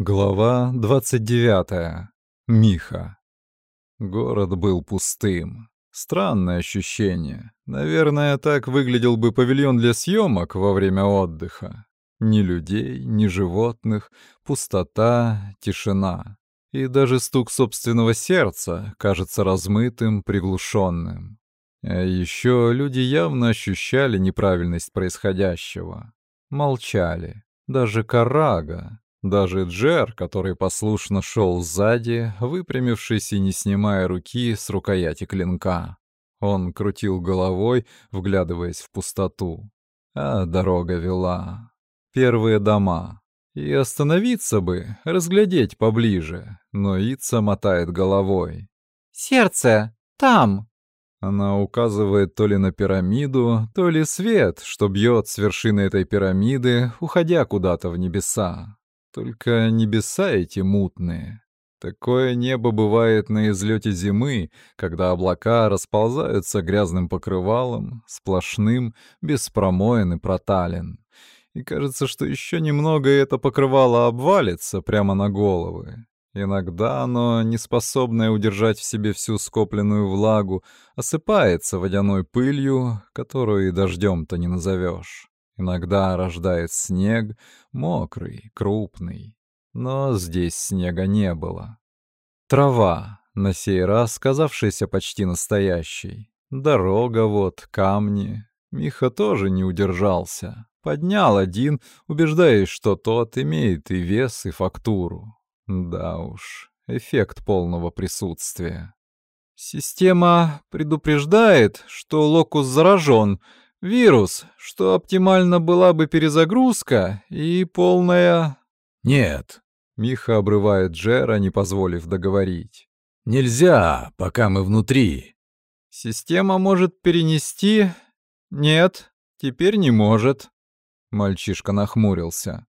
Глава 29. Миха. Город был пустым. Странное ощущение. Наверное, так выглядел бы павильон для съемок во время отдыха. Ни людей, ни животных, пустота, тишина. И даже стук собственного сердца кажется размытым, приглушенным. А еще люди явно ощущали неправильность происходящего. Молчали. Даже Карага, даже Джер, который послушно шел сзади, выпрямившись и не снимая руки с рукояти клинка. Он крутил головой, вглядываясь в пустоту. А дорога вела. Первые дома. И остановиться бы, разглядеть поближе, но Ица мотает головой. «Сердце! Там!» Она указывает то ли на пирамиду, то ли свет, что бьет с вершины этой пирамиды, уходя куда-то в небеса. Только небеса эти мутные. Такое небо бывает на излете зимы, когда облака расползаются грязным покрывалом, сплошным, без промоин и проталин. И кажется, что еще немного это покрывало обвалится прямо на головы. Иногда оно, неспособное удержать в себе всю скопленную влагу, осыпается водяной пылью, которую и дождем-то не назовешь. Иногда рождает снег, мокрый, крупный. Но здесь снега не было. Трава, на сей раз казавшаяся почти настоящей. Дорога вот, камни. Миха тоже не удержался. Поднял один, убеждаясь, что тот имеет и вес, и фактуру. Да уж, эффект полного присутствия. Система предупреждает, что локус заражен, Вирус, что оптимально была бы перезагрузка и полная... Нет. Миха обрывает Джера, не позволив договорить. Нельзя, пока мы внутри. Система может перенести... Нет, теперь не может. Мальчишка нахмурился.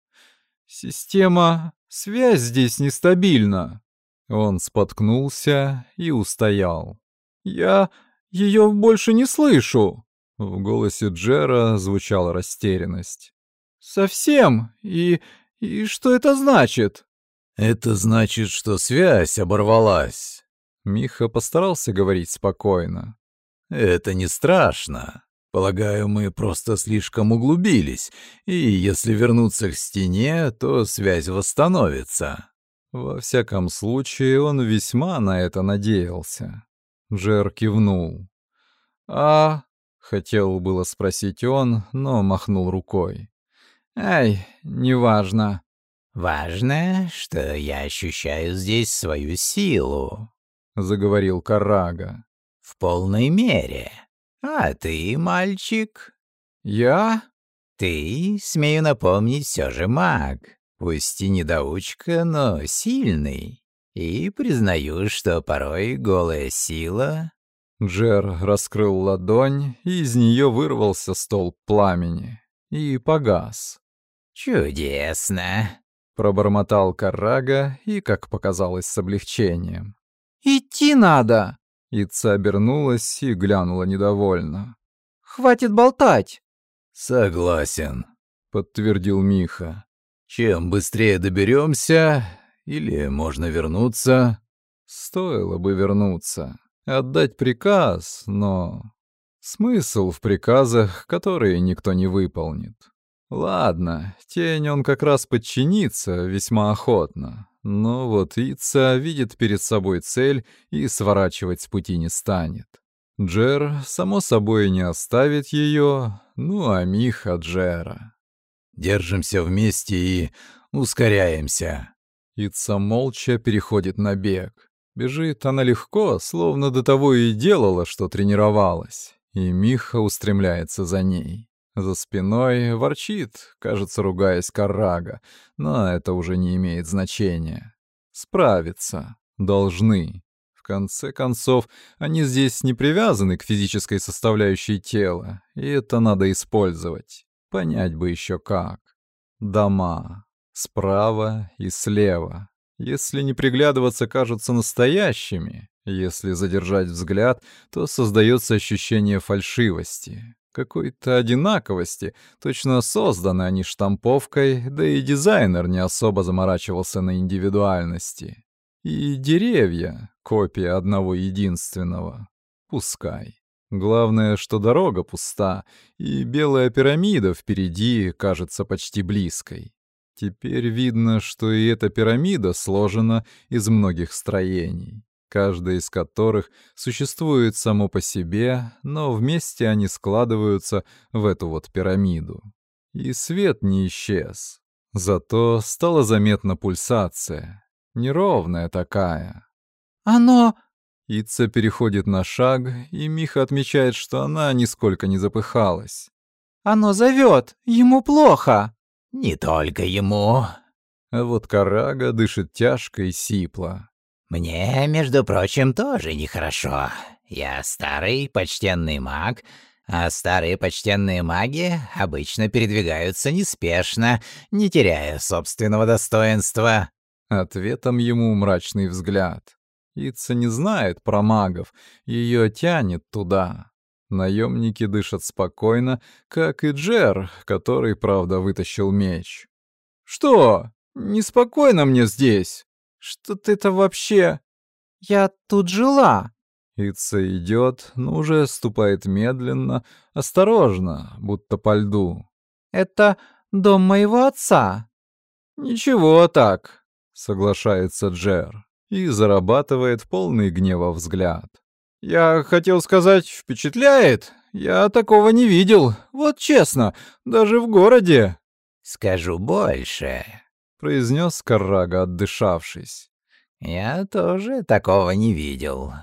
Система... Связь здесь нестабильна. Он споткнулся и устоял. Я ее больше не слышу. В голосе Джера звучала растерянность. «Совсем? И... и что это значит?» «Это значит, что связь оборвалась». Миха постарался говорить спокойно. «Это не страшно. Полагаю, мы просто слишком углубились, и если вернуться к стене, то связь восстановится». Во всяком случае, он весьма на это надеялся. Джер кивнул. «А Хотел было спросить он, но махнул рукой. «Ай, неважно». «Важно, что я ощущаю здесь свою силу», — заговорил Карага. «В полной мере. А ты, мальчик?» «Я?» «Ты, смею напомнить, все же маг. Пусть и недоучка, но сильный. И признаю, что порой голая сила Джер раскрыл ладонь, и из нее вырвался столб пламени. И погас. «Чудесно!» — пробормотал Карага и, как показалось, с облегчением. «Идти надо!» Ица обернулась и глянула недовольно. «Хватит болтать!» «Согласен», — подтвердил Миха. «Чем быстрее доберемся, или можно вернуться?» «Стоило бы вернуться отдать приказ, но... Смысл в приказах, которые никто не выполнит. Ладно, тень он как раз подчинится весьма охотно. Но вот Ица видит перед собой цель и сворачивать с пути не станет. Джер, само собой, не оставит ее, ну а Миха Джера. Держимся вместе и ускоряемся. Ица молча переходит на бег. Бежит она легко, словно до того и делала, что тренировалась. И Миха устремляется за ней. За спиной ворчит, кажется, ругаясь Карага, но это уже не имеет значения. Справиться. Должны. В конце концов, они здесь не привязаны к физической составляющей тела, и это надо использовать. Понять бы еще как. Дома. Справа и слева. Если не приглядываться, кажутся настоящими. Если задержать взгляд, то создается ощущение фальшивости. какой-то одинаковости, точно созданы они штамповкой, да и дизайнер не особо заморачивался на индивидуальности. И деревья — копия одного единственного. Пускай. Главное, что дорога пуста, и белая пирамида впереди кажется почти близкой. Теперь видно, что и эта пирамида сложена из многих строений каждое из которых существует само по себе, но вместе они складываются в эту вот пирамиду. И свет не исчез. Зато стала заметна пульсация. Неровная такая. «Оно...» Ица переходит на шаг, и Миха отмечает, что она нисколько не запыхалась. «Оно зовет! Ему плохо!» «Не только ему!» А вот Карага дышит тяжко и сипло. «Мне, между прочим, тоже нехорошо. Я старый, почтенный маг, а старые почтенные маги обычно передвигаются неспешно, не теряя собственного достоинства». Ответом ему мрачный взгляд. Ица не знает про магов, ее тянет туда. Наемники дышат спокойно, как и Джер, который, правда, вытащил меч. «Что? Неспокойно мне здесь?» Что ты это вообще? Я тут жила. Ица идет, но уже ступает медленно, осторожно, будто по льду. Это дом моего отца. Ничего так, соглашается Джер и зарабатывает полный гнева взгляд. Я хотел сказать, впечатляет. Я такого не видел, вот честно, даже в городе. Скажу больше произнес Каррага, отдышавшись. «Я тоже такого не видел.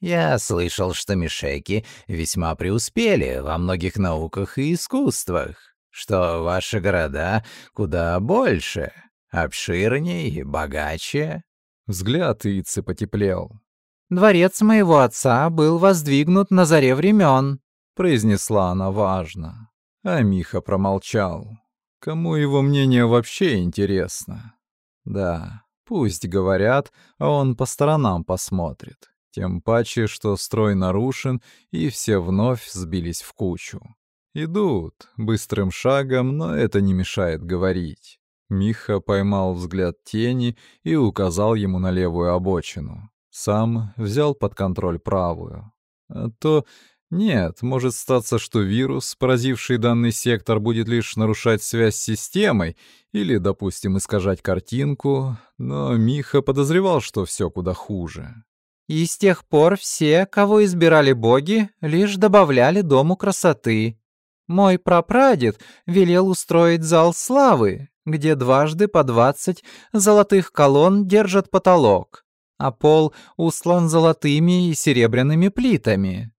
Я слышал, что мишеки весьма преуспели во многих науках и искусствах, что ваши города куда больше, обширнее и богаче». Взгляд Ицы потеплел. «Дворец моего отца был воздвигнут на заре времен», — произнесла она важно. А Миха промолчал. Кому его мнение вообще интересно? Да, пусть говорят, а он по сторонам посмотрит. Тем паче, что строй нарушен, и все вновь сбились в кучу. Идут быстрым шагом, но это не мешает говорить. Миха поймал взгляд тени и указал ему на левую обочину. Сам взял под контроль правую. А то нет, может статься, что вирус, поразивший данный сектор, будет лишь нарушать связь с системой или, допустим, искажать картинку, но Миха подозревал, что все куда хуже. И с тех пор все, кого избирали боги, лишь добавляли дому красоты. Мой прапрадед велел устроить зал славы, где дважды по двадцать золотых колонн держат потолок, а пол услан золотыми и серебряными плитами.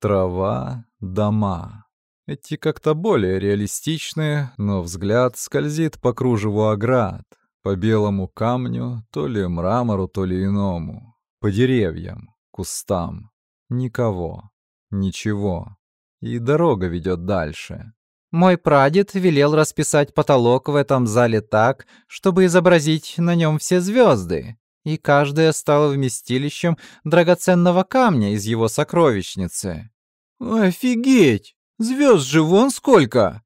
Трава, дома. Эти как-то более реалистичные, но взгляд скользит по кружеву оград, по белому камню, то ли мрамору, то ли иному, по деревьям, кустам. Никого, ничего. И дорога ведет дальше. Мой прадед велел расписать потолок в этом зале так, чтобы изобразить на нем все звезды, и каждая стала вместилищем драгоценного камня из его сокровищницы. «Офигеть! Звезд же вон сколько!»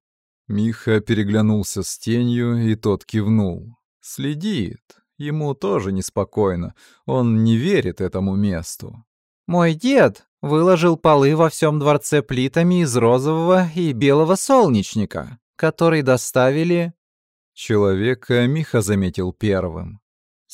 Миха переглянулся с тенью, и тот кивнул. Следит. Ему тоже неспокойно. Он не верит этому месту. «Мой дед выложил полы во всем дворце плитами из розового и белого солнечника, который доставили...» Человека Миха заметил первым.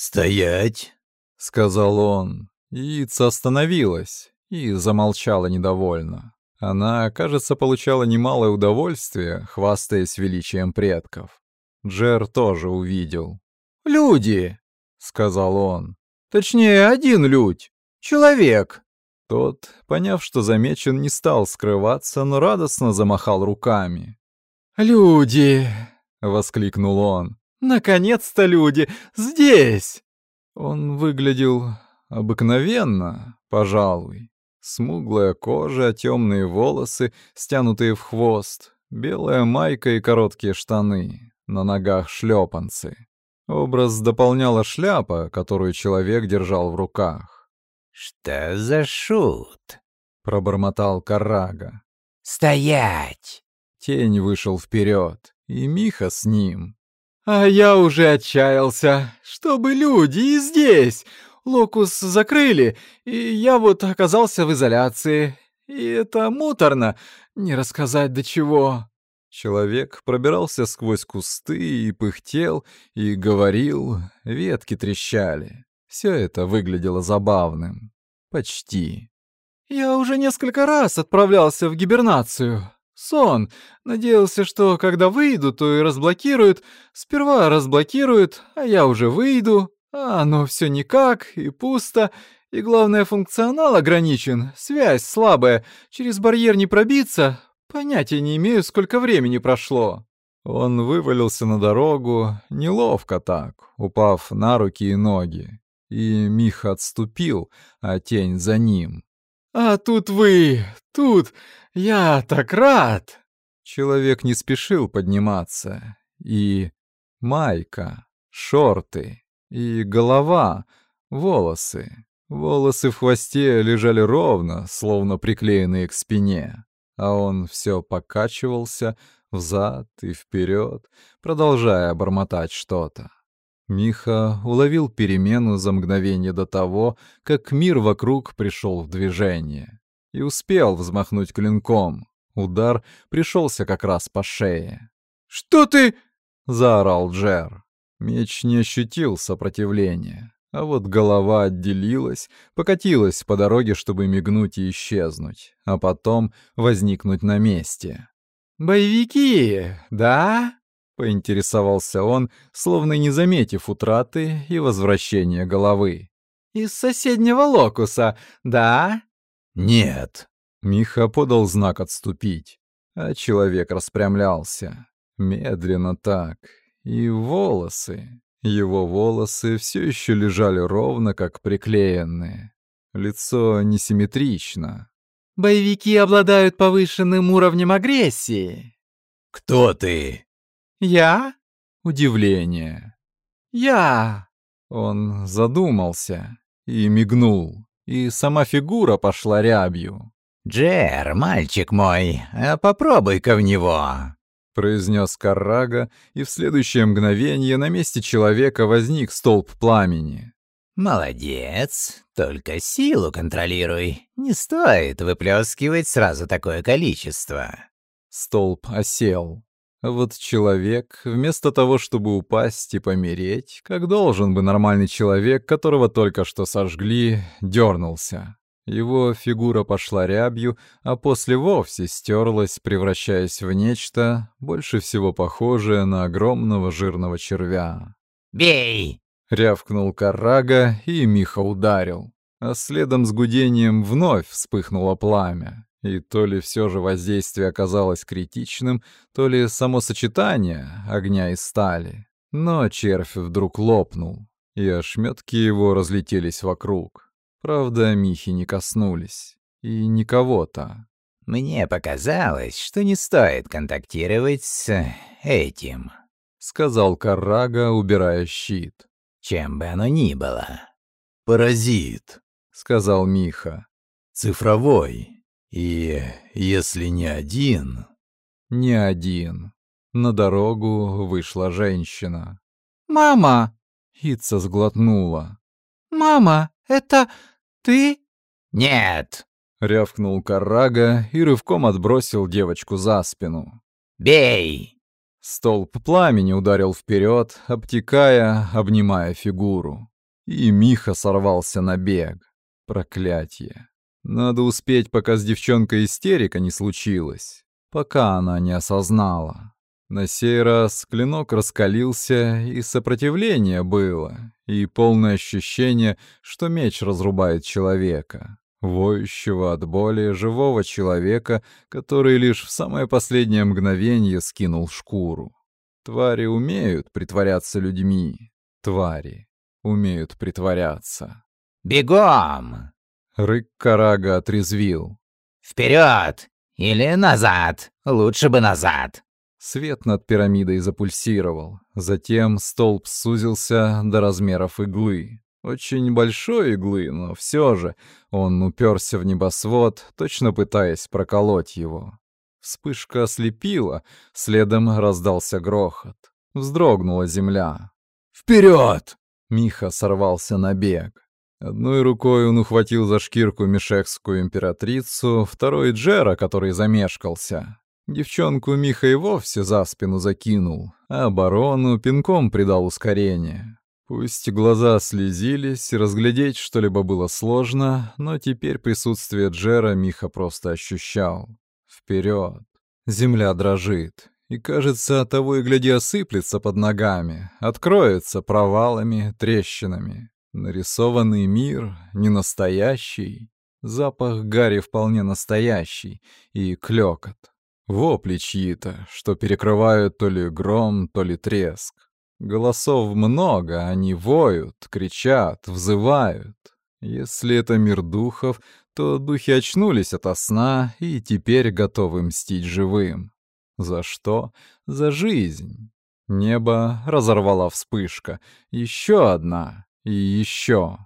«Стоять!» — сказал он. Яйца остановилась и замолчала недовольно. Она, кажется, получала немалое удовольствие, хвастаясь величием предков. Джер тоже увидел. «Люди!» — сказал он. «Точнее, один людь. Человек!» Тот, поняв, что замечен, не стал скрываться, но радостно замахал руками. «Люди!» — воскликнул он. Наконец-то люди здесь!» Он выглядел обыкновенно, пожалуй. Смуглая кожа, темные волосы, стянутые в хвост, белая майка и короткие штаны, на ногах шлепанцы. Образ дополняла шляпа, которую человек держал в руках. «Что за шут?» — пробормотал Карага. «Стоять!» Тень вышел вперед, и Миха с ним. «А я уже отчаялся, чтобы люди и здесь. Локус закрыли, и я вот оказался в изоляции. И это муторно, не рассказать до чего». Человек пробирался сквозь кусты и пыхтел, и говорил, ветки трещали. Все это выглядело забавным. Почти. «Я уже несколько раз отправлялся в гибернацию. Сон. Надеялся, что когда выйду, то и разблокируют. Сперва разблокируют, а я уже выйду. А оно все никак, и пусто. И главное, функционал ограничен, связь слабая, через барьер не пробиться. Понятия не имею, сколько времени прошло. Он вывалился на дорогу, неловко так, упав на руки и ноги. И Миха отступил, а тень за ним. «А тут вы! Тут! Я так рад!» Человек не спешил подниматься. И майка, шорты, и голова, волосы. Волосы в хвосте лежали ровно, словно приклеенные к спине, а он все покачивался взад и вперед, продолжая бормотать что-то. Миха уловил перемену за мгновение до того, как мир вокруг пришел в движение, и успел взмахнуть клинком. Удар пришелся как раз по шее. «Что ты?» — заорал Джер. Меч не ощутил сопротивления. А вот голова отделилась, покатилась по дороге, чтобы мигнуть и исчезнуть, а потом возникнуть на месте. «Боевики, да?» — поинтересовался он, словно не заметив утраты и возвращения головы. «Из соседнего локуса, да?» «Нет». Миха подал знак отступить, а человек распрямлялся. Медленно так. И волосы. Его волосы все еще лежали ровно, как приклеенные. Лицо несимметрично. «Боевики обладают повышенным уровнем агрессии». «Кто ты?» «Я?» Удивление. «Я». Он задумался и мигнул, и сама фигура пошла рябью. «Джер, мальчик мой, а попробуй-ка в него!» произнес Каррага, и в следующее мгновение на месте человека возник столб пламени. «Молодец, только силу контролируй. Не стоит выплескивать сразу такое количество». Столб осел. А вот человек, вместо того, чтобы упасть и помереть, как должен бы нормальный человек, которого только что сожгли, дернулся. Его фигура пошла рябью, а после вовсе стерлась, превращаясь в нечто, больше всего похожее на огромного жирного червя. «Бей!» — рявкнул Карага, и Миха ударил. А следом с гудением вновь вспыхнуло пламя. И то ли все же воздействие оказалось критичным, то ли само сочетание огня и стали. Но червь вдруг лопнул, и ошметки его разлетелись вокруг. Правда, Михи не коснулись. И никого-то. «Мне показалось, что не стоит контактировать с этим», — сказал Каррага, убирая щит. «Чем бы оно ни было». «Паразит», — сказал Миха. «Цифровой. И если не один...» «Не один». На дорогу вышла женщина. «Мама!» — Ица сглотнула. «Мама, это ты?» «Нет!» — рявкнул Каррага и рывком отбросил девочку за спину. «Бей!» Столб пламени ударил вперед, обтекая, обнимая фигуру. И Миха сорвался на бег. Проклятье. Надо успеть, пока с девчонкой истерика не случилась. Пока она не осознала. На сей раз клинок раскалился, и сопротивление было, и полное ощущение, что меч разрубает человека, воющего от боли живого человека, который лишь в самое последнее мгновение скинул шкуру. Твари умеют притворяться людьми. Твари умеют притворяться. «Бегом!» Рык Карага отрезвил. «Вперед! Или назад! Лучше бы назад!» Свет над пирамидой запульсировал. Затем столб сузился до размеров иглы. Очень большой иглы, но все же он уперся в небосвод, точно пытаясь проколоть его. Вспышка ослепила, следом раздался грохот. Вздрогнула земля. «Вперед!» Миха сорвался на бег. Одной рукой он ухватил за шкирку мешекскую императрицу, второй — Джера, который замешкался. Девчонку Миха и вовсе за спину закинул, а оборону пинком придал ускорение. Пусть глаза слезились, и разглядеть что-либо было сложно, но теперь присутствие Джера Миха просто ощущал. Вперед. Земля дрожит, и, кажется, того и гляди осыплется под ногами, откроется провалами, трещинами. Нарисованный мир не настоящий. Запах гари вполне настоящий и клёкот. Вопли чьи-то, что перекрывают то ли гром, то ли треск. Голосов много, они воют, кричат, взывают. Если это мир духов, то духи очнулись ото сна и теперь готовы мстить живым. За что? За жизнь. Небо разорвала вспышка. Еще одна. И еще.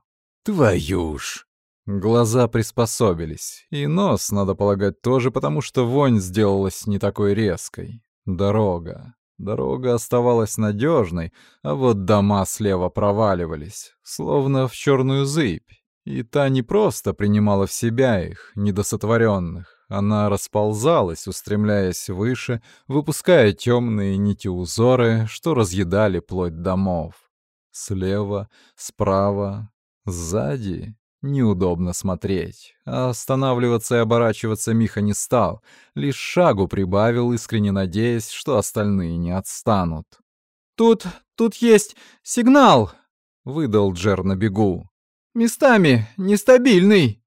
Твою ж! Глаза приспособились. И нос, надо полагать, тоже, потому что вонь сделалась не такой резкой. Дорога. Дорога оставалась надежной, а вот дома слева проваливались, словно в черную зыбь. И та не просто принимала в себя их, недосотворенных, она расползалась, устремляясь выше, выпуская темные нити узоры, что разъедали плоть домов. Слева, справа, сзади неудобно смотреть. А останавливаться и оборачиваться Миха не стал, лишь шагу прибавил, искренне надеясь, что остальные не отстанут. «Тут... тут есть сигнал!» — выдал Джер на бегу. Местами нестабильный.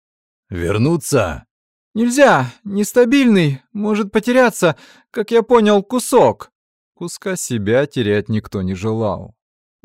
Вернуться? Нельзя, нестабильный, может потеряться, как я понял, кусок. Куска себя терять никто не желал.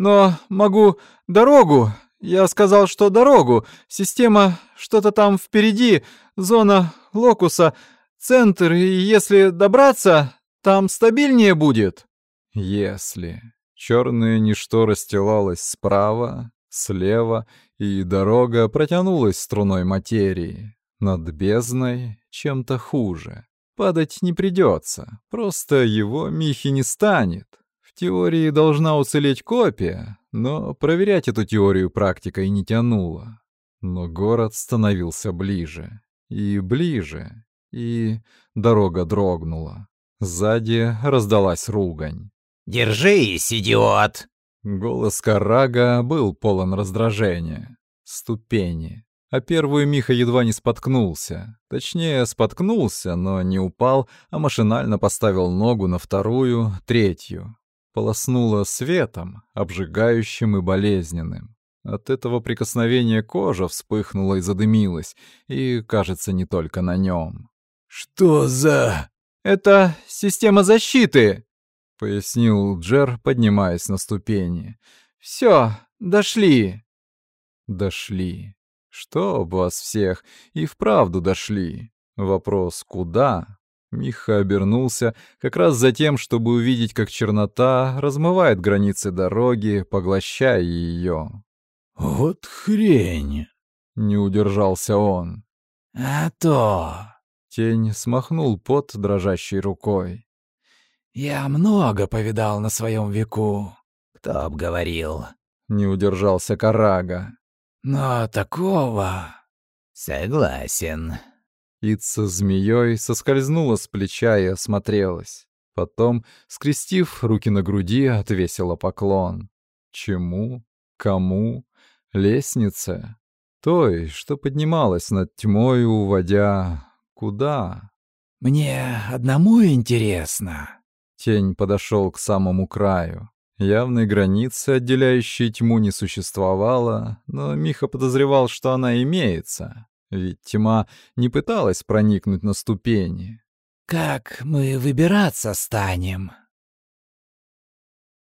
Но могу дорогу. Я сказал, что дорогу. Система что-то там впереди, зона локуса, центр, и если добраться, там стабильнее будет. Если. Черное ничто расстилалось справа, слева и дорога протянулась струной материи. Над бездной чем-то хуже. Падать не придется, просто его Михи не станет. В теории должна уцелеть копия, но проверять эту теорию практикой не тянуло. Но город становился ближе. И ближе. И дорога дрогнула. Сзади раздалась ругань. «Держись, идиот!» Голос Карага был полон раздражения. Ступени. А первую Миха едва не споткнулся. Точнее, споткнулся, но не упал, а машинально поставил ногу на вторую, третью. Полоснуло светом, обжигающим и болезненным. От этого прикосновения кожа вспыхнула и задымилась, и, кажется, не только на нем. «Что за...» «Это система защиты!» — пояснил Джер, поднимаясь на ступени. «Все, дошли!» Дошли. Что об вас всех, и вправду дошли. Вопрос «куда?» Миха обернулся как раз за тем, чтобы увидеть, как чернота размывает границы дороги, поглощая ее. «Вот хрень!» — не удержался он. «А то...» — тень смахнул пот дрожащей рукой. Я много повидал на своем веку. Кто б говорил? Не удержался Карага. Но такого... Согласен. Ица змеей соскользнула с плеча и осмотрелась. Потом, скрестив руки на груди, отвесила поклон. Чему? Кому? Лестнице? Той, что поднималась над тьмой, уводя... Куда? Мне одному интересно. Тень подошел к самому краю. Явной границы, отделяющей тьму, не существовало, но Миха подозревал, что она имеется, ведь тьма не пыталась проникнуть на ступени. «Как мы выбираться станем?»